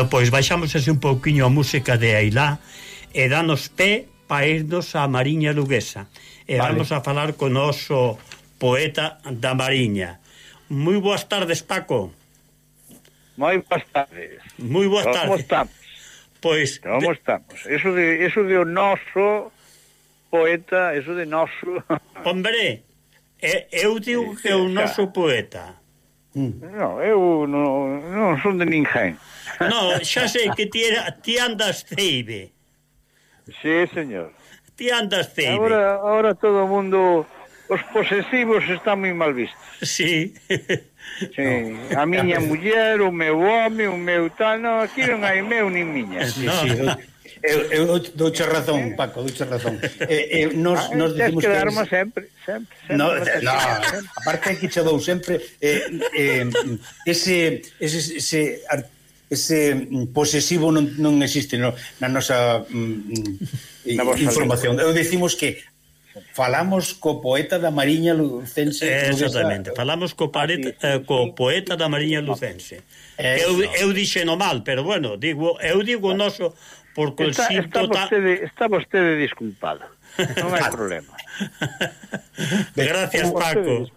Bueno, pois baixamos así un pouquiño a música de Ailá e danos pé para irnos á Mariña Luguesa. E vale. vamos a falar con o noso poeta da Mariña. Moi boas tardes, Paco. Moi boas tardes. Moi boas tardes. Como estamos? Pois... Como estamos? Eso de, eso de o noso poeta, eso de noso... Hombre, eu digo que é o noso poeta. Mm. Non, eu non, non son de ninguén. Non, xa sei que ti, era, ti andas ceibe. Sí, señor. Ti andas ceibe. Ahora, ahora todo o mundo... Os posesivos están moi mal vistos. Sí. Sí, no. a miña muller, o meu home, o meu tal, non, aquí non hai meu nin miña. Sí, no. sí, Eu, eu douche razón, Paco, douche razón. Eh, eh, nos, ah, nos decimos que... Sempre, sempre, sempre. No, sempre. no, aparte que che dou sempre eh, eh, ese, ese, ese ese posesivo non, non existe no, na nosa mm, na información. Eu decimos que falamos co poeta da Mariña Lucense. Exactamente, falamos co, pareta, eh, co poeta da Mariña Lucense. Eso. Eu, eu dixeno mal, pero bueno, digo, eu digo o noso por cohesión está, está, vostede, está vostede disculpado. Non hai problema. Gracias, Paco.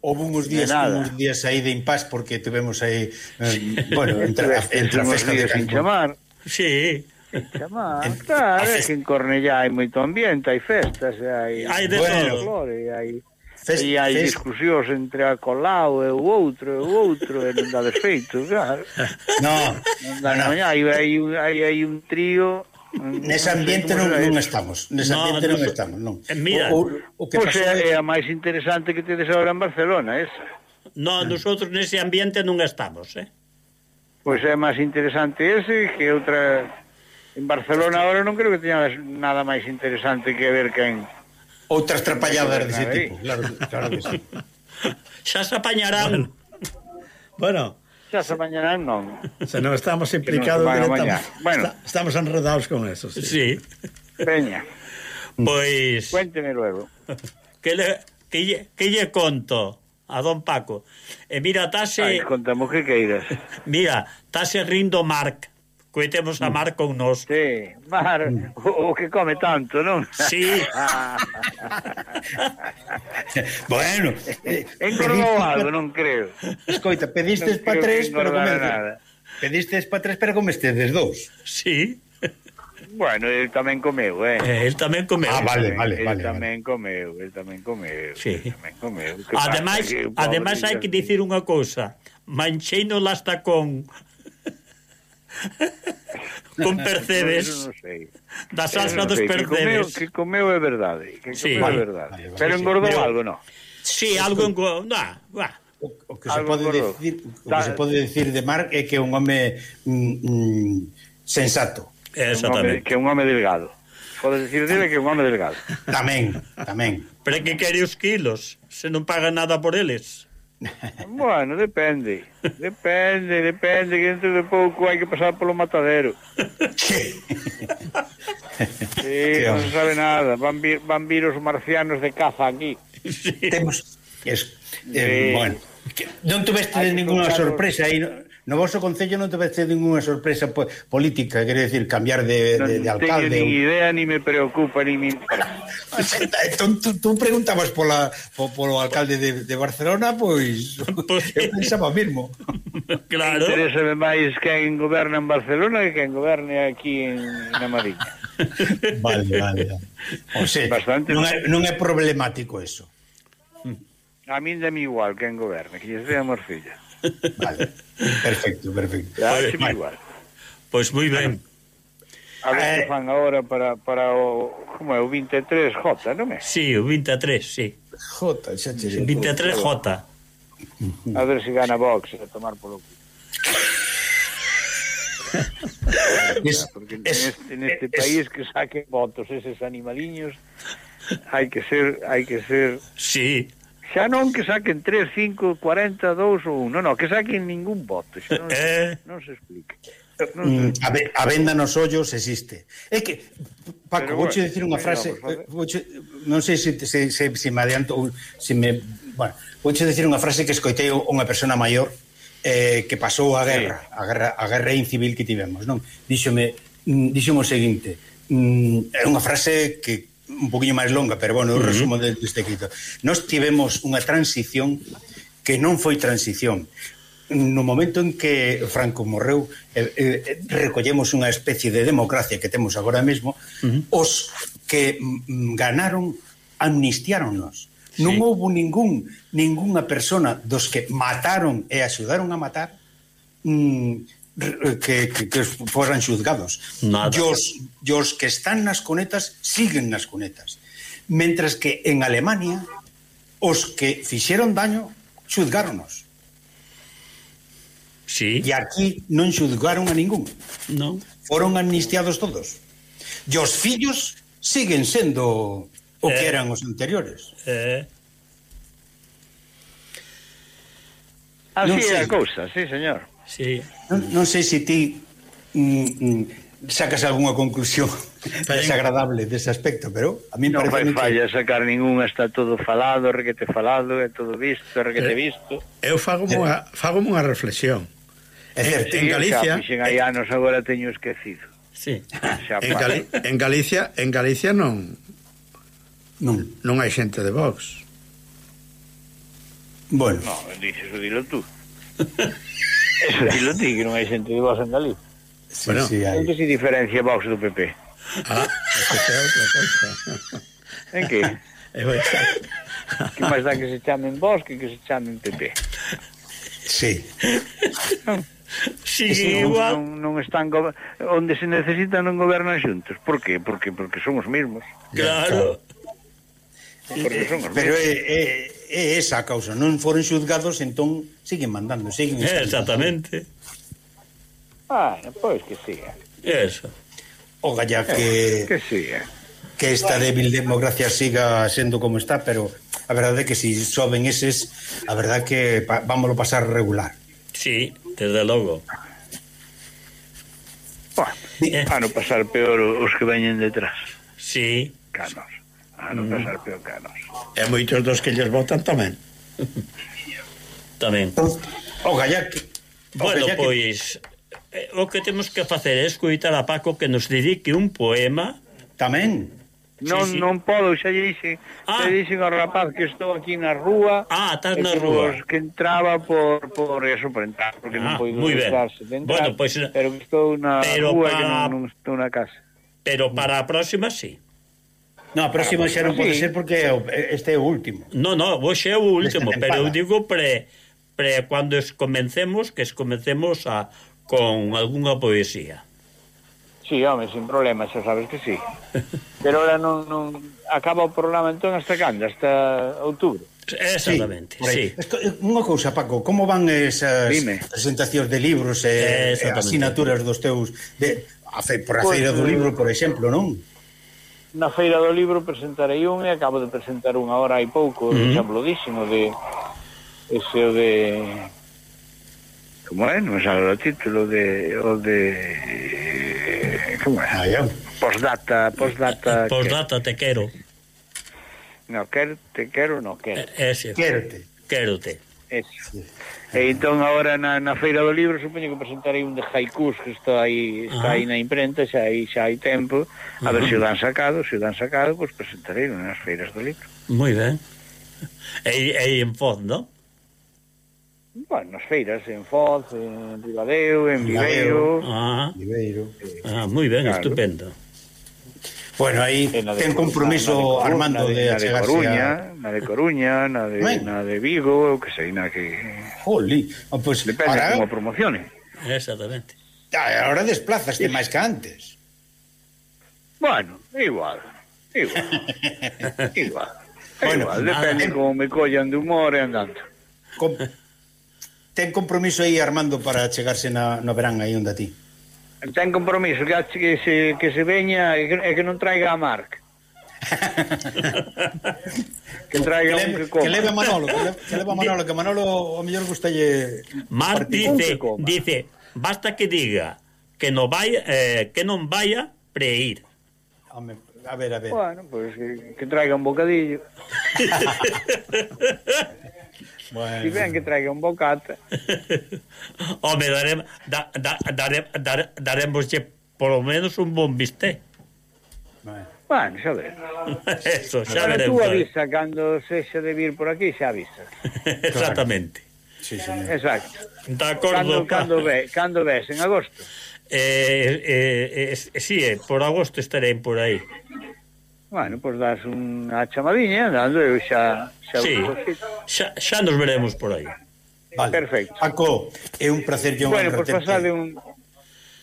Houve uns días, uns días aí de impás porque tivemos aí, eh, bueno, entre, entre a festa de sin chamar. Sí. Chamar, claro, é que en Cornellá hai moito ambiente, hai festas, hai... Hai de bueno, todo. Flore, hai... Fest, e hai fest... discusións entre a Colau e o outro e o outro e non dá desfeito, claro. No, non dá no. Mañá, hai, hai, hai, hai un trío Nese ambiente non, non estamos, nese no, ambiente non, estamos, non. Eh, mira, o, o, o que pois pasou... é a máis interesante que tedes agora en Barcelona, esa. No, nosotros nese ambiente non estamos, eh. Pois é máis interesante ese que outra... En Barcelona agora non creo que teña nada máis interesante que ver quen... En Outras trapalladas dese tipo, claro, claro que sí. Xa se apañarán. Bueno, xa se mañarán non. Se non estamos implicados non directamente. Bueno. Está, estamos enredados con eso, sí. sí. Veña. Pois... Cuénteme luego. Que le, que lle, que lle conto a don Paco? E mira, tase... Ai, contamos que queiras. Mira, tase rindo Marc Coitemos a Marco con nos. Sí, Mar, o, o que come tanto, non? Sí. bueno. Eh, eh, engordou algo, non creo. Escoita, pedistes pa tres, pero comestes. Pedistes pa tres, pero comestes des dous. Sí. Bueno, el tamén comeu, eh. eh el tamén comeu. Ah, vale, vale, vale. El tamén comeu, el tamén comeu. Sí. El tamén comeu. Que además, que, además hai que dicir unha cousa. Mancheino lasta con con percebes non sei. da salsa no dos sei. percebes que comeu, que comeu é verdade que sí. comeu é verdade vale, vale, pero engordou sí. algo, non? Si, sí, algo engordou nah, bah. O, o que se pode decir o que se pode decir de Marc é que é un home mm, mm, sensato Exactamente. que é un home delgado Podes decir dele que é un home delgado Tamén, tamén Pero que quere os kilos Se non paga nada por eles Bueno, depende. Depende, depende, que dentro de pouco hai que pasar polo matadero. Que? Sí, non se sabe nada. Van vir, van vir os marcianos de caza aquí. Sí. Temos... Es, eh, sí. Bueno, que non tuveste ninguna sorpresa aí, no? no vosso Concello non te parece ninguna sorpresa po política, quero decir, cambiar de, non de, de alcalde. Non teño ni idea, ni me preocupa, ni me entón, tú, tú preguntabas pola, po, polo alcalde de, de Barcelona, pois pues, eu pensaba mesmo. Claro. Interésame máis quen goberna en Barcelona que quen goberne aquí en, na Mariña. Vale, vale. O sea, Bastante non, é, non é problemático eso. A min dame igual quen goberna, que lle sea morcilla. Vale, perfecto, perfecto. Vale, vale. igual. Pois moi ben. A ver eh, que fan agora para, para o, como é, o 23J, non é? Si, sí, o 23, si. Sí. J, xa che 23J. A ver se si gana Vox a tomar polo cu. es, porque es, en este, en este es, país que saquen votos eses animaliños hai que ser hai que ser sí Xa non que saquen 3, 5, 40, 2 ou 1. Non, non, que saquen ningún voto. Xa non, eh... non se explica. Mm. Non se. A, ve, a venda nos ollos existe. É que, Paco, Pero, vou bueno, dicir unha frase... Eh, vou che, non sei se, se, se, se me adianto ou se me... Bueno, vou dicir unha frase que escoitei unha persona maior eh, que pasou a guerra, sí. a guerra, a guerra incivil que tivemos, non? Díxome, mm, díxome o seguinte, mm, é unha frase que un poquinho máis longa, pero bueno, eu resumo uh -huh. deste escrito. Nós tivemos unha transición que non foi transición. No momento en que Franco morreu, eh, eh, recollemos unha especie de democracia que temos agora mesmo, uh -huh. os que mm, ganaron amnistiáronnos. Sí. Non houve ningún ningunha persona dos que mataron e axudaron a matar mm, que, que, que foran xuzgados. Nada. Los, que están nas cunetas siguen nas cunetas. Mentras que en Alemania os que fixeron daño xuzgáronos. Sí. E aquí non xuzgaron a ningún. Non. Foron amnistiados todos. E os fillos siguen sendo o que eh. eran os anteriores. Eh. Así non é a cousa, sí, señor. Sí. Non, non sei se ti mm, mm, sacas algunha conclusión Pero desagradable dese aspecto, pero a mí non parece falla que... sacar ningún, está todo falado, requete falado, é todo visto, requete eh, visto. Eu fago eh. unha, fago unha reflexión. É eh, certo, en, en Galicia, xa, hai eh, anos agora teño esquecido. Sí. Xa, en, Gali, en Galicia, en Galicia non non non hai xente de Vox. Bueno, no, dices dilo tú. Eso dilo ti, que non hai xente de vos en Galicia. Sí, bueno, sí, hai. Que se diferencia vos do PP? Ah, esa é outra cosa. En que? Eu que máis dá que se chamen vos que que se chamen PP? Sí. Non? Sí, non, igual. Non, non están onde se necesita non gobernan xuntos. Por qué? Porque porque son os mesmos. Claro. Porque son os mesmos. Pero é, é, é esa a causa, non foron xuzgados, entón siguen mandando, siguen eh, estando. Exactamente. Ah, pois que siga. Eh. Eso. O galla eh, que... Que siga. Que esta débil democracia siga sendo como está, pero a verdade é que si soben eses, a verdade é que pa, vámoslo pasar regular. Sí, desde logo. Bueno, eh. van a pasar peor os que veñen detrás. Sí. Canos non pensar mm. peor que nos. E moitos dos que lles votan tamén. tamén. O gallaque. Bueno, gallaque. pois, eh, o que temos que facer é escoitar a Paco que nos dedique un poema. Tamén. Non, sí, sí. non podo, xa lle dixen ah. Xa lle dixen ao rapaz que estou aquí na rúa Ah, estás na rúa os Que entraba por, por eso, por entrar Porque ah, non podo estarse de entrar bueno, pues, Pero estou na pero rúa pa... que non, non estou na casa Pero para a próxima, sí No, a próxima xa non pode ser porque este é o último. No, no, hoxe é o último, pero eu digo pre, pre cando es comencemos, que es comencemos a, con algunha poesía. Sí, home, sin problema, xa sabes que sí. Pero ahora non, non acaba o programa entón hasta cando? Hasta outubro. Exactamente, sí. sí. Esto, unha cousa, Paco, como van esas Dime. presentacións de libros e eh, asinaturas dos teus de, a fe, por a pois, feira do eh, libro, por exemplo, non? na Feira do Libro presentarei un e acabo de presentar unha hora hai pouco, mm -hmm. xa de ese o de como é, non sabe o título de o de como é? Ah, postdata, postdata eh, eh, postdata que... te quero. No, quer, te quero, no quero. Eh, ese. Quérote. Quérote. Eso. E entón agora na, na Feira do Libro supoño que presentarei un de haikus que está aí está aí na imprenta, xa aí xa hai tempo, a ver se o dan sacado, se o dan sacado, pois pues presentarei nas Feiras do Libro. Moi ben. E, e en Foz, non? Bueno, nas feiras, en Foz, en Ribadeo, en Viveiro... Ah, Viveiro. Ah moi ben, claro. estupendo. Bueno, aí eh, ten compromiso na de, Armando na de, de achegarse na de Coruña, a... na de Coruña, na de, ben. na de Vigo, eu que sei, na que... Jolí, ah, pues, Depende ahora... como promocione. Exactamente. Ahora desplazaste sí. máis que antes. Bueno, igual, igual, igual. Bueno, igual, depende como me collan de humor e andando. Com... Ten compromiso aí, Armando, para chegarse na, no verán aí onde a ti ten compromiso que, que se, que se veña e que, e que non traiga a Marc que traiga que, leve, un que, que leve Manolo, que leve, que leve Manolo, que Manolo o mellor gustalle Mar dice, dice, basta que diga que non vai eh, que non vaya preir. Home, a ver, a ver. Bueno, pues, que, que traiga un bocadillo. Bueno. Dicen que traiga un bocata. Home, darem, da, da, darem, dar, daremoslle polo menos un bon bisté. Bueno. Bueno, xa ver. Eso, xa Pero tú avisa, cando sexa de vir por aquí, xa avisa. Exactamente. Sí, señor. Exacto. De acordo. Cando, pa. cando, ve, cando ves, en agosto. Eh, eh, eh, eh, sí, eh, por agosto estaré por aí. Bueno, pues das unha chamadiña, dando eu xa... Xa, sí. xa, xa nos veremos por aí. Vale. Perfecto. Paco, é un placer yo bueno, pois pasade un...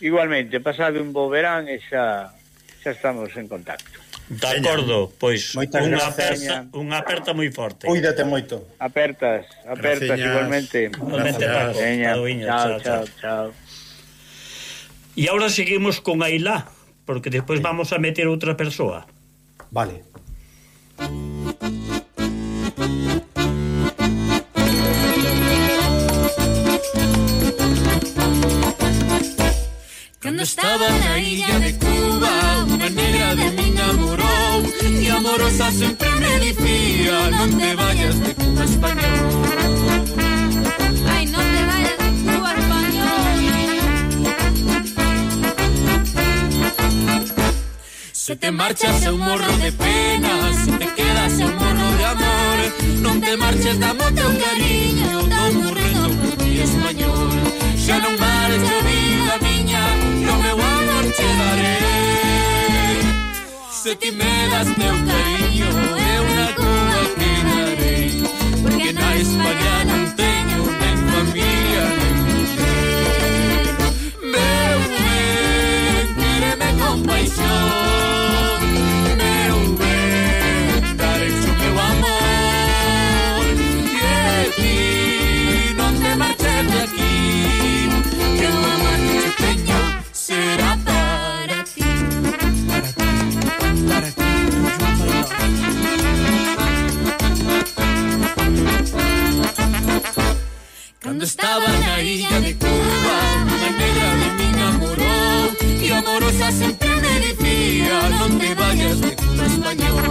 Igualmente, pasade un bo verán e xa, xa estamos en contacto. De acordo, pois Moitas unha aperta, unha aperta moi forte. Cuídate moito. Apertas, apertas Graciñas. igualmente. Igualmente, Paco. Veña, chao, chao, chao. E agora seguimos con Ailá, porque despois vamos a meter outra persoa. Vale. Cuando estaba en la isla de Cuba, una negra de mí enamoró y amorosa siempre me decía, no te vayas de Cuba español. Se te marchas é un morro de penas Se te quedas é un morro de amor. Non te marches, damo teu cariño Eu tô morrendo por ti español Xa non marcho, vida miña No meu amor che daré Se ti me das teu cariño É unha cousa Cuando estaba la isla de Cuba, la negra de mí enamoró y amorosa siempre me decía, donde vayas me cura español.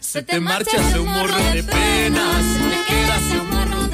Se te marcha un morro de penas, se te quedas un